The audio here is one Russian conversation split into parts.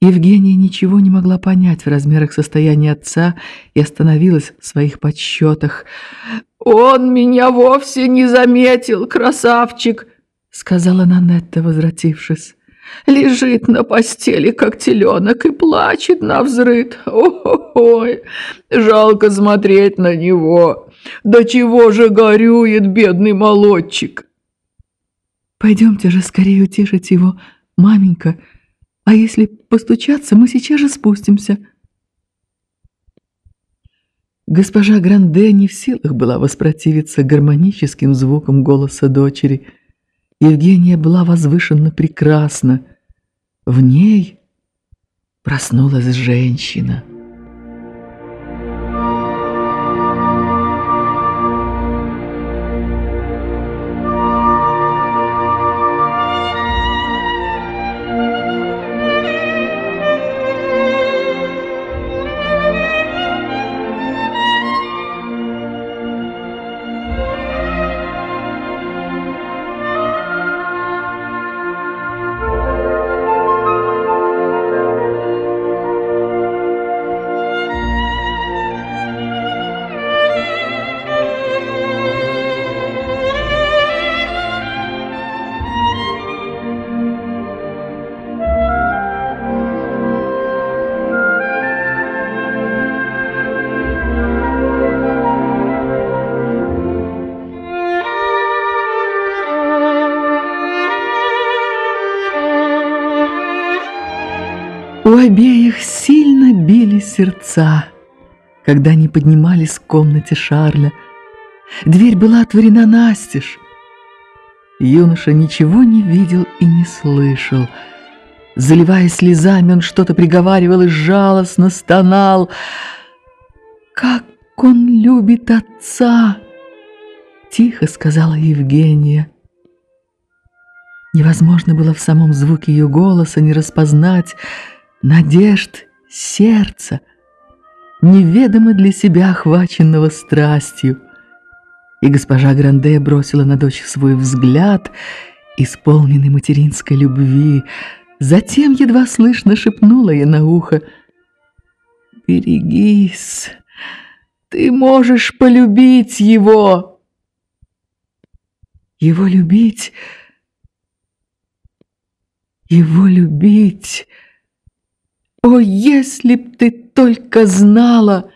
Евгения ничего не могла понять в размерах состояния отца и остановилась в своих подсчетах. «Он меня вовсе не заметил, красавчик!» — сказала Нанетта, возвратившись. «Лежит на постели, как теленок, и плачет на взрыд. Ой, жалко смотреть на него. До чего же горюет бедный молодчик!» «Пойдемте же скорее утешить его, маменька», а если постучаться, мы сейчас же спустимся. Госпожа Гранде не в силах была воспротивиться гармоническим звукам голоса дочери. Евгения была возвышенно прекрасна. В ней проснулась женщина. Обеих сильно били сердца, когда они поднимались в комнате Шарля. Дверь была отворена настежь. Юноша ничего не видел и не слышал. Заливая слезами, он что-то приговаривал и жалостно стонал. «Как он любит отца!» — тихо сказала Евгения. Невозможно было в самом звуке ее голоса не распознать, надежд сердца, неведомо для себя охваченного страстью. И госпожа Гранде бросила на дочь свой взгляд, исполненный материнской любви, затем едва слышно шепнула ей на ухо «Берегись, ты можешь полюбить его!» Его любить, его любить... О, если б ты только знала,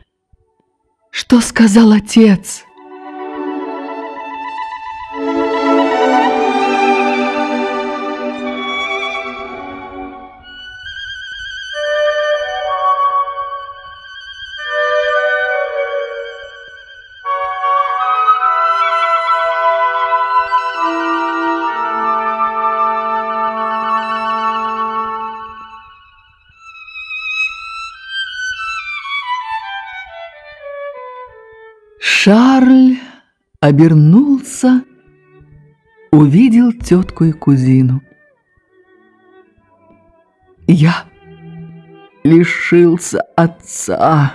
что сказал отец!» Шарль обернулся, увидел тетку и кузину. Я лишился отца.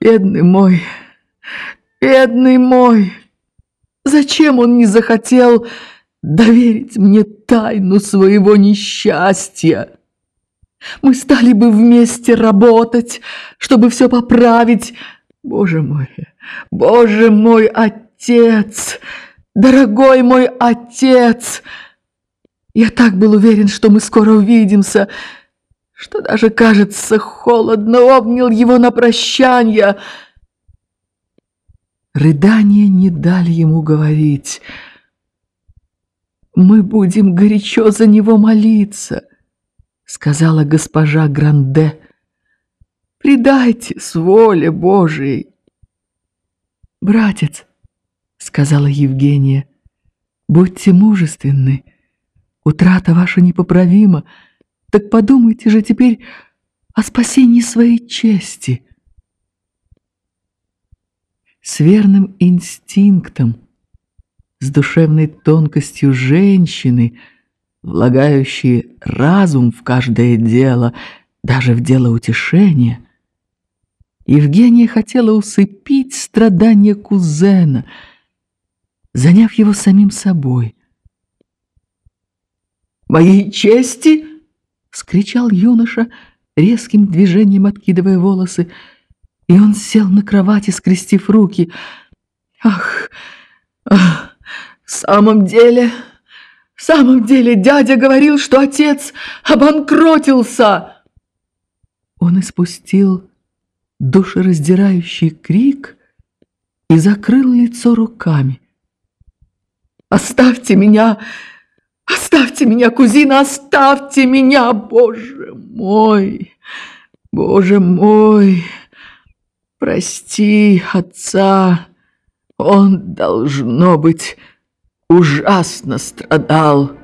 Бедный мой, бедный мой, зачем он не захотел доверить мне тайну своего несчастья? Мы стали бы вместе работать, чтобы все поправить, Боже мой, Боже мой, отец, дорогой мой отец! Я так был уверен, что мы скоро увидимся, что даже, кажется, холодно обнял его на прощание. Рыдания не дали ему говорить. «Мы будем горячо за него молиться», — сказала госпожа Гранде. Предайте с воли Божией. «Братец», — сказала Евгения, — «будьте мужественны. Утрата ваша непоправима. Так подумайте же теперь о спасении своей чести». С верным инстинктом, с душевной тонкостью женщины, влагающей разум в каждое дело, даже в дело утешения — Евгения хотела усыпить страдания кузена, заняв его самим собой. «Моей чести?» — вскричал юноша, резким движением откидывая волосы, и он сел на кровати, скрестив руки. «Ах, ах в самом деле, в самом деле дядя говорил, что отец обанкротился!» Он испустил душераздирающий крик и закрыл лицо руками. «Оставьте меня! Оставьте меня, кузина, оставьте меня! Боже мой! Боже мой! Прости отца! Он, должно быть, ужасно страдал!»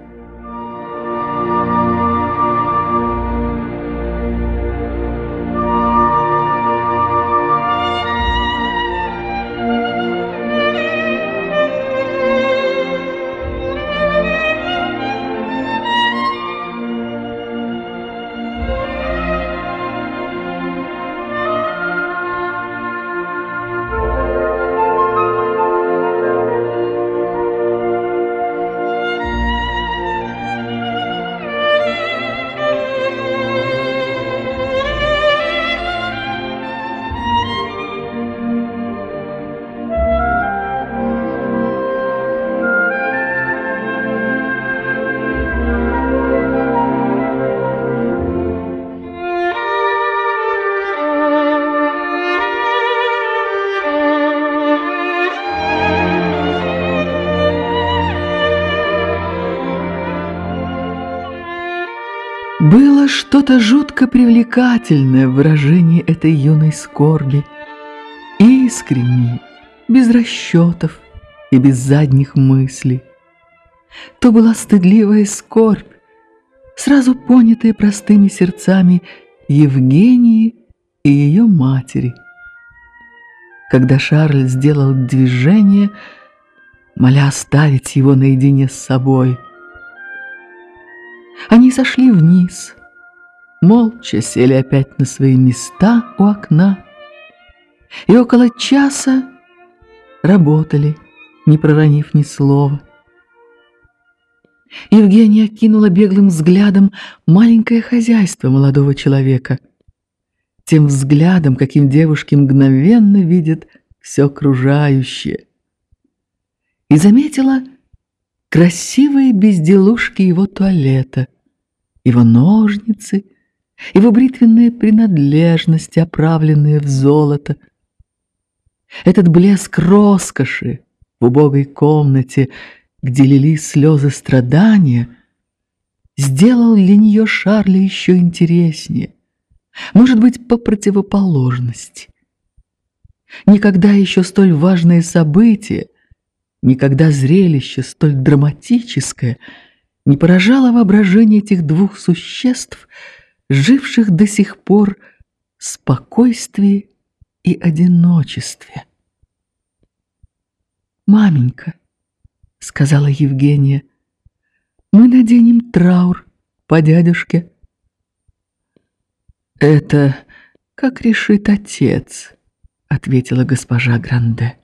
Было что-то жутко привлекательное в выражении этой юной скорби, искренней, без расчетов и без задних мыслей. То была стыдливая скорбь, сразу понятая простыми сердцами Евгении и ее матери. Когда Шарль сделал движение, моля оставить его наедине с собой – они сошли вниз, молча сели опять на свои места у окна и около часа работали, не проронив ни слова. Евгения кинула беглым взглядом маленькое хозяйство молодого человека, тем взглядом, каким девушки мгновенно видят все окружающее, и заметила красивые безделушки его туалета, его ножницы, его бритвенные принадлежности, оправленные в золото. Этот блеск роскоши в убогой комнате, где лились слезы страдания, сделал для нее Шарля еще интереснее, может быть, по противоположности. Никогда еще столь важное событие, никогда зрелище столь драматическое — не поражало воображение этих двух существ, живших до сих пор в спокойствии и одиночестве. «Маменька», — сказала Евгения, — «мы наденем траур по дядюшке». «Это как решит отец», — ответила госпожа Гранде.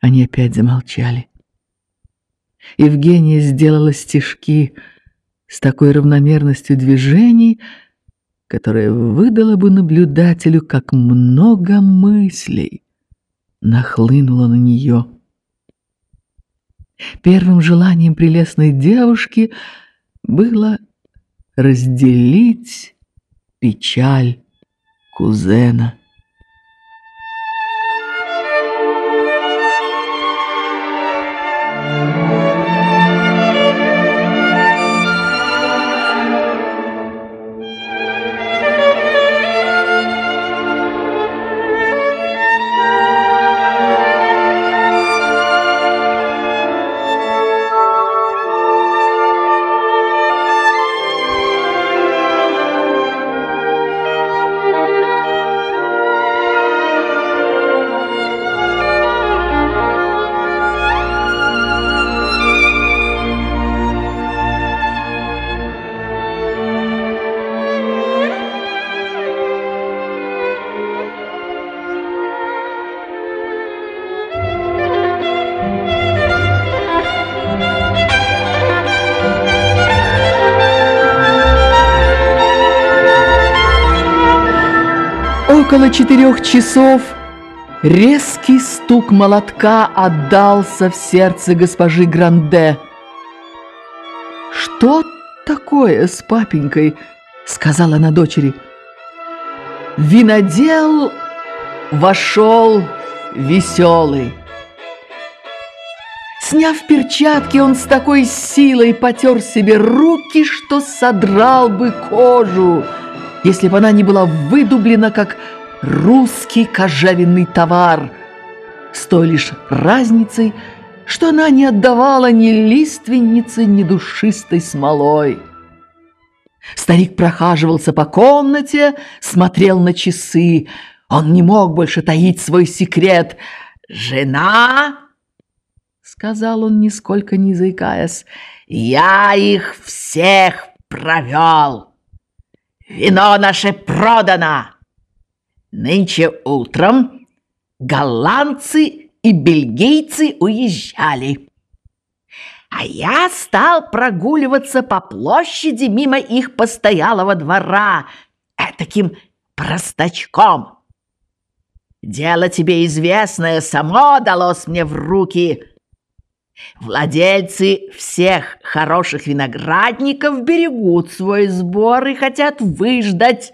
Они опять замолчали. Евгения сделала стежки с такой равномерностью движений, которая выдала бы наблюдателю, как много мыслей нахлынуло на нее. Первым желанием прелестной девушки было разделить печаль кузена. Около четырех часов резкий стук молотка отдался в сердце госпожи Гранде. «Что такое с папенькой?» — сказала она дочери. Винодел вошел веселый. Сняв перчатки, он с такой силой потер себе руки, что содрал бы кожу, если бы она не была выдублена, как русский кожевенный товар, с той лишь разницей, что она не отдавала ни лиственницы, ни душистой смолой. Старик прохаживался по комнате, смотрел на часы. Он не мог больше таить свой секрет. «Жена!» — сказал он, нисколько не заикаясь. «Я их всех провел! Вино наше продано! Нынче утром голландцы и бельгийцы уезжали. А я стал прогуливаться по площади мимо их постоялого двора, таким простачком. Дело тебе известное само далось мне в руки. Владельцы всех хороших виноградников берегут свой сбор и хотят выждать,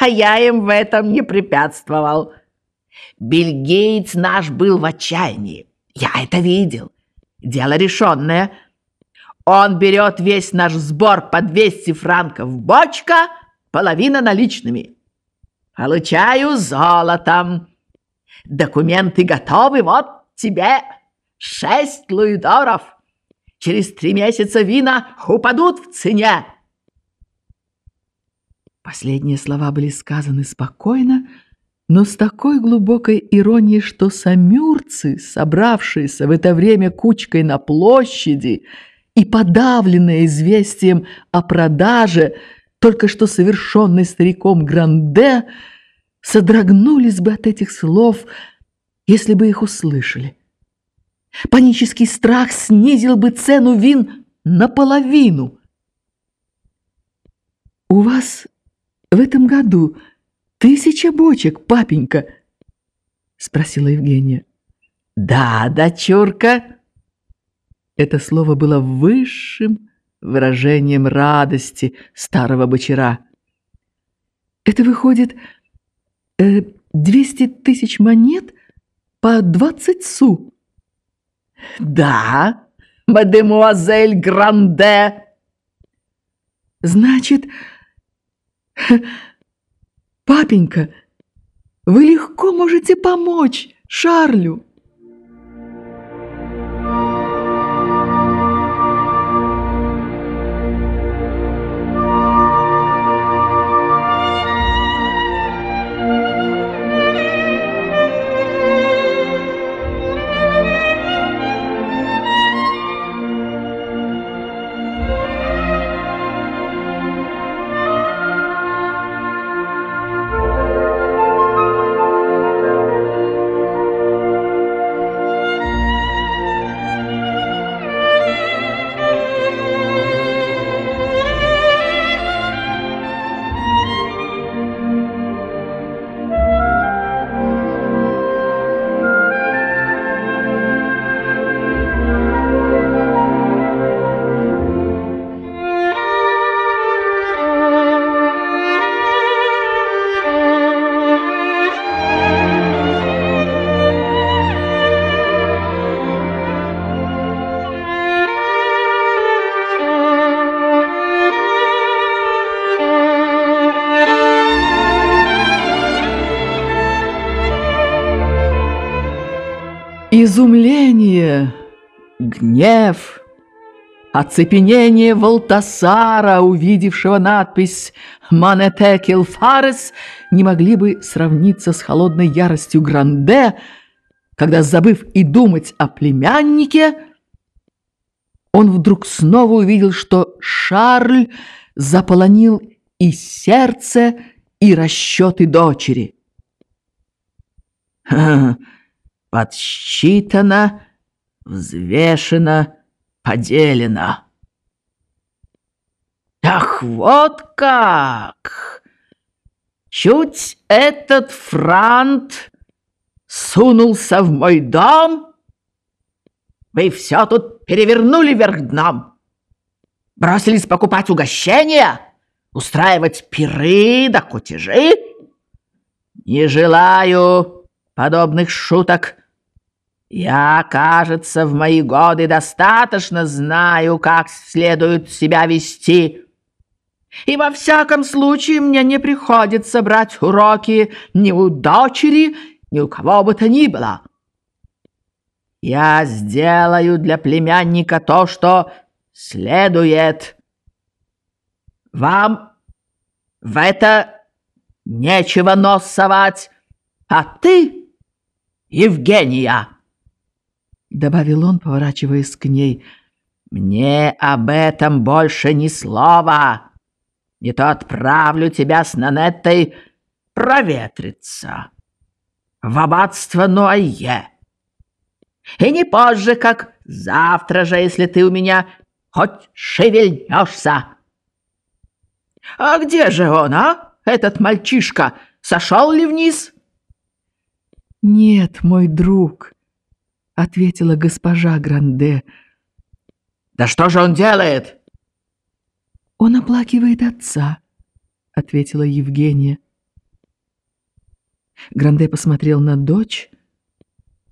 а я им в этом не препятствовал. Бельгиец наш был в отчаянии. Я это видел. Дело решенное. Он берет весь наш сбор по 200 франков бочка, половина наличными. Получаю золотом. Документы готовы, вот тебе шесть луидоров. Через три месяца вина упадут в цене. Последние слова были сказаны спокойно, но с такой глубокой иронией, что самюрцы, собравшиеся в это время кучкой на площади и подавленные известием о продаже, только что совершенной стариком Гранде, содрогнулись бы от этих слов, если бы их услышали. Панический страх снизил бы цену вин наполовину. «У вас в этом году тысяча бочек, папенька?» — спросила Евгения. «Да, дочурка». Это слово было высшим выражением радости старого бочера. «Это выходит э, двести тысяч монет по двадцать су?» «Да, мадемуазель Гранде». «Значит, «Папенька, вы легко можете помочь Шарлю!» Гнев, оцепенение Валтасара, увидевшего надпись «Манетекил Фарес», не могли бы сравниться с холодной яростью Гранде, когда, забыв и думать о племяннике, он вдруг снова увидел, что Шарль заполонил и сердце, и расчеты дочери. Подсчитано, взвешено, поделено. Ах, вот как! Чуть этот франт сунулся в мой дом, вы все тут перевернули вверх дном. Бросились покупать угощения, устраивать пиры да кутежи. Не желаю подобных шуток. Я, кажется, в мои годы достаточно знаю, как следует себя вести. И во всяком случае мне не приходится брать уроки ни у дочери, ни у кого бы то ни было. Я сделаю для племянника то, что следует. Вам в это нечего нос совать, а ты, Евгения, добавил он, поворачиваясь к ней, мне об этом больше ни слова. Не то отправлю тебя с Нанеттой проветриться в аббатство Нуае. И не позже, как завтра же, если ты у меня хоть шевельнешься. А где же он, а, этот мальчишка? Сошел ли вниз? Нет, мой друг, — ответила госпожа Гранде. «Да что же он делает?» «Он оплакивает отца», — ответила Евгения. Гранде посмотрел на дочь,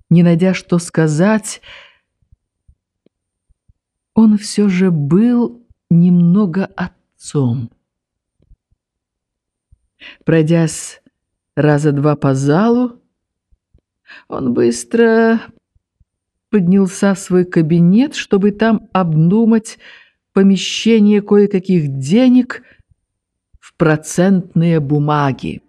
не найдя что сказать. Он все же был немного отцом. Пройдясь раза два по залу, он быстро поднялся в свой кабинет, чтобы там обдумать помещение кое-каких денег в процентные бумаги.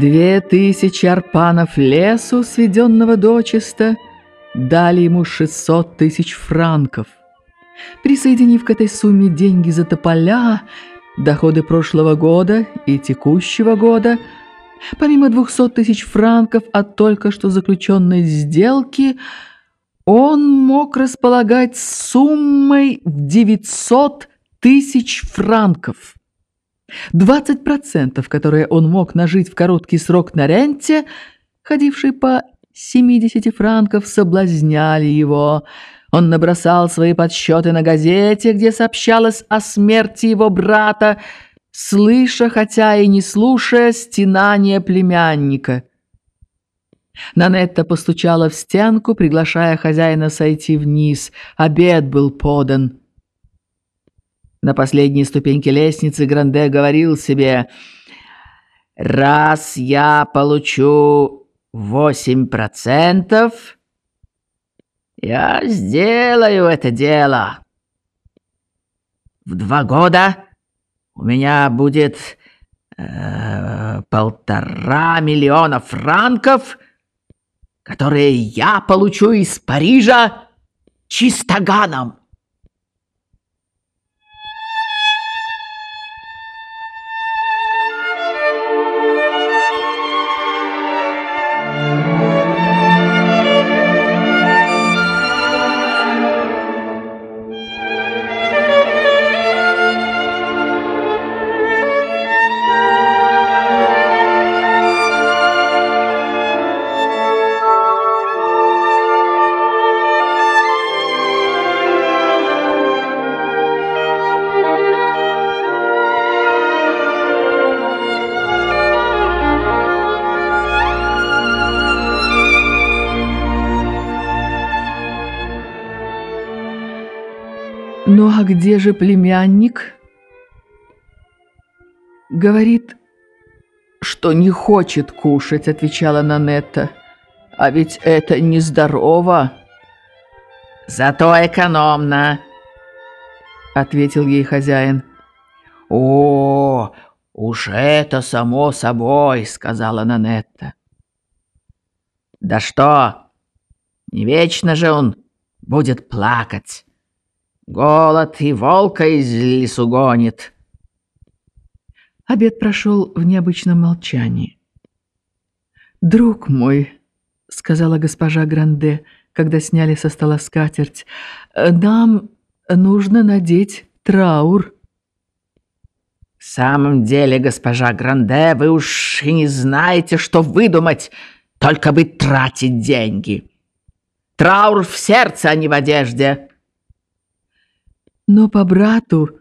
Две тысячи арпанов лесу, сведенного дочисто, дали ему шестьсот тысяч франков. Присоединив к этой сумме деньги за тополя, доходы прошлого года и текущего года, помимо двухсот тысяч франков от только что заключенной сделки, он мог располагать суммой в девятьсот тысяч франков. 20%, которые он мог нажить в короткий срок на ренте, ходивший по 70 франков, соблазняли его. Он набросал свои подсчеты на газете, где сообщалось о смерти его брата, слыша, хотя и не слушая, стенания племянника. Нанетта постучала в стенку, приглашая хозяина сойти вниз. Обед был подан. На последней ступеньке лестницы Гранде говорил себе, «Раз я получу восемь процентов, я сделаю это дело. В два года у меня будет э, полтора миллиона франков, которые я получу из Парижа чистоганом. Где же племянник?» «Говорит, что не хочет кушать», — отвечала Нанетта. «А ведь это нездорово». «Зато экономно», — ответил ей хозяин. «О, уж это само собой», — сказала Нанетта. «Да что, не вечно же он будет плакать. Голод и волка из лесу гонит». Обед прошел в необычном молчании. «Друг мой», — сказала госпожа Гранде, когда сняли со стола скатерть, — «нам нужно надеть траур». «В самом деле, госпожа Гранде, вы уж и не знаете, что выдумать, только бы тратить деньги. Траур в сердце, а не в одежде». «Но по брату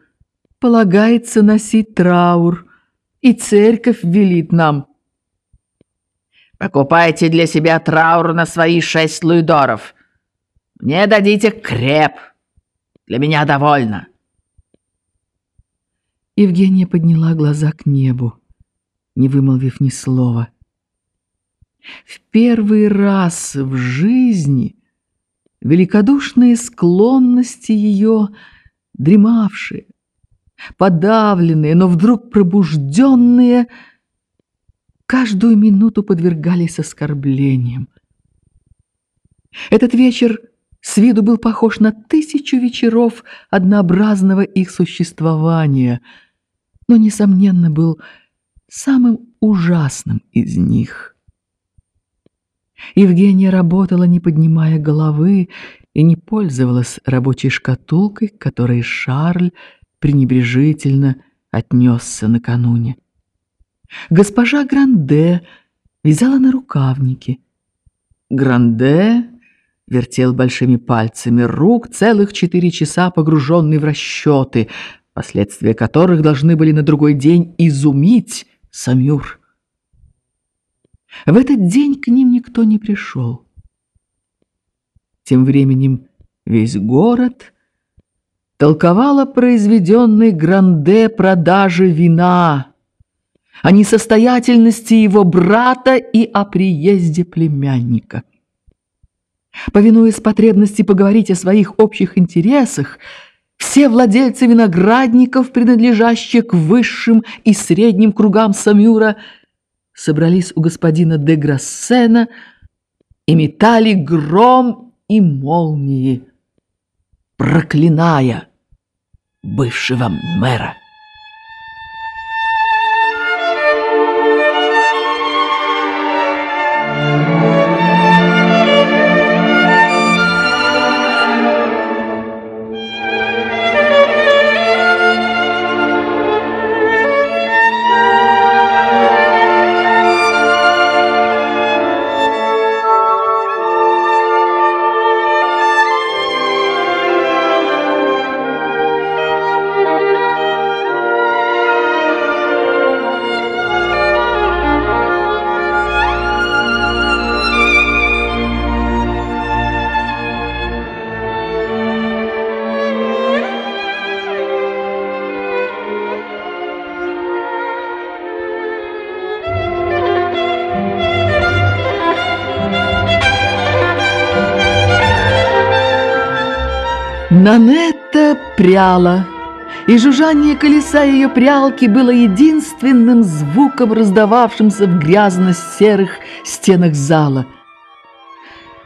полагается носить траур, и церковь велит нам». «Покупайте для себя траур на свои шесть луидоров. Мне дадите креп. Для меня довольно». Евгения подняла глаза к небу, не вымолвив ни слова. В первый раз в жизни великодушные склонности ее, дремавшие, подавленные, но вдруг пробужденные, каждую минуту подвергались оскорблениям. Этот вечер с виду был похож на тысячу вечеров однообразного их существования — но, несомненно, был самым ужасным из них. Евгения работала, не поднимая головы, и не пользовалась рабочей шкатулкой, которой Шарль пренебрежительно отнесся накануне. Госпожа Гранде вязала на рукавнике. Гранде вертел большими пальцами рук целых четыре часа, погруженный в расчеты, последствия которых должны были на другой день изумить Самюр. В этот день к ним никто не пришел. Тем временем весь город толковал о произведенной Гранде продаже вина, о несостоятельности его брата и о приезде племянника. Повинуясь потребности поговорить о своих общих интересах, все владельцы виноградников, принадлежащие к высшим и средним кругам Самюра, собрались у господина де Грассена и метали гром и молнии, проклиная бывшего мэра. Нанетта пряла, и жужжание колеса ее прялки было единственным звуком, раздававшимся в грязно-серых стенах зала.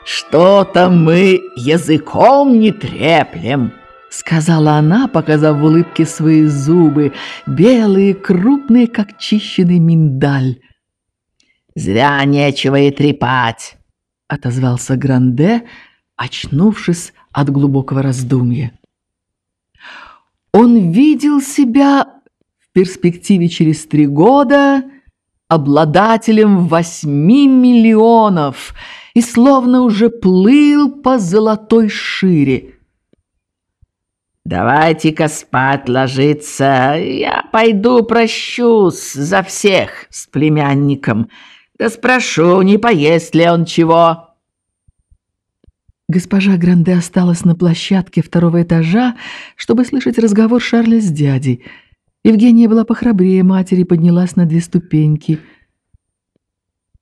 «Что-то мы языком не треплем», — сказала она, показав в улыбке свои зубы, белые, крупные, как чищенный миндаль. «Зря нечего и трепать», — отозвался Гранде, очнувшись от глубокого раздумья. Он видел себя в перспективе через три года обладателем восьми миллионов и словно уже плыл по золотой шире. «Давайте-ка спать ложиться, я пойду прощусь за всех с племянником, да спрошу, не поест ли он чего». Госпожа Гранде осталась на площадке второго этажа, чтобы слышать разговор Шарля с дядей. Евгения была похрабрее матери и поднялась на две ступеньки.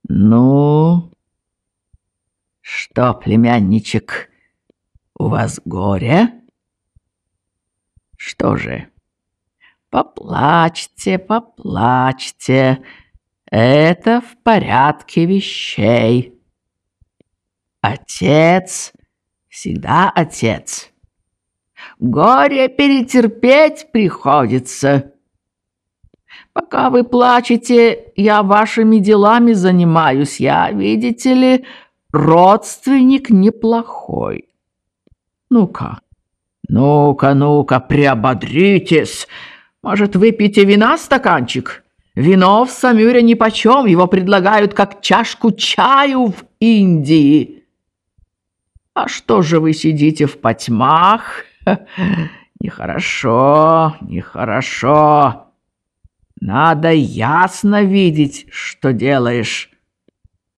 «Ну, что, племянничек, у вас горе?» «Что же, поплачьте, поплачьте, это в порядке вещей». Отец всегда отец. Горе перетерпеть приходится. Пока вы плачете, я вашими делами занимаюсь. Я, видите ли, родственник неплохой. Ну-ка, ну-ка, ну-ка, приободритесь. Может, выпьете вина стаканчик? Вино в Самюре нипочем, его предлагают как чашку чаю в Индии. А что же вы сидите в потьмах? Нехорошо, нехорошо. Надо ясно видеть, что делаешь.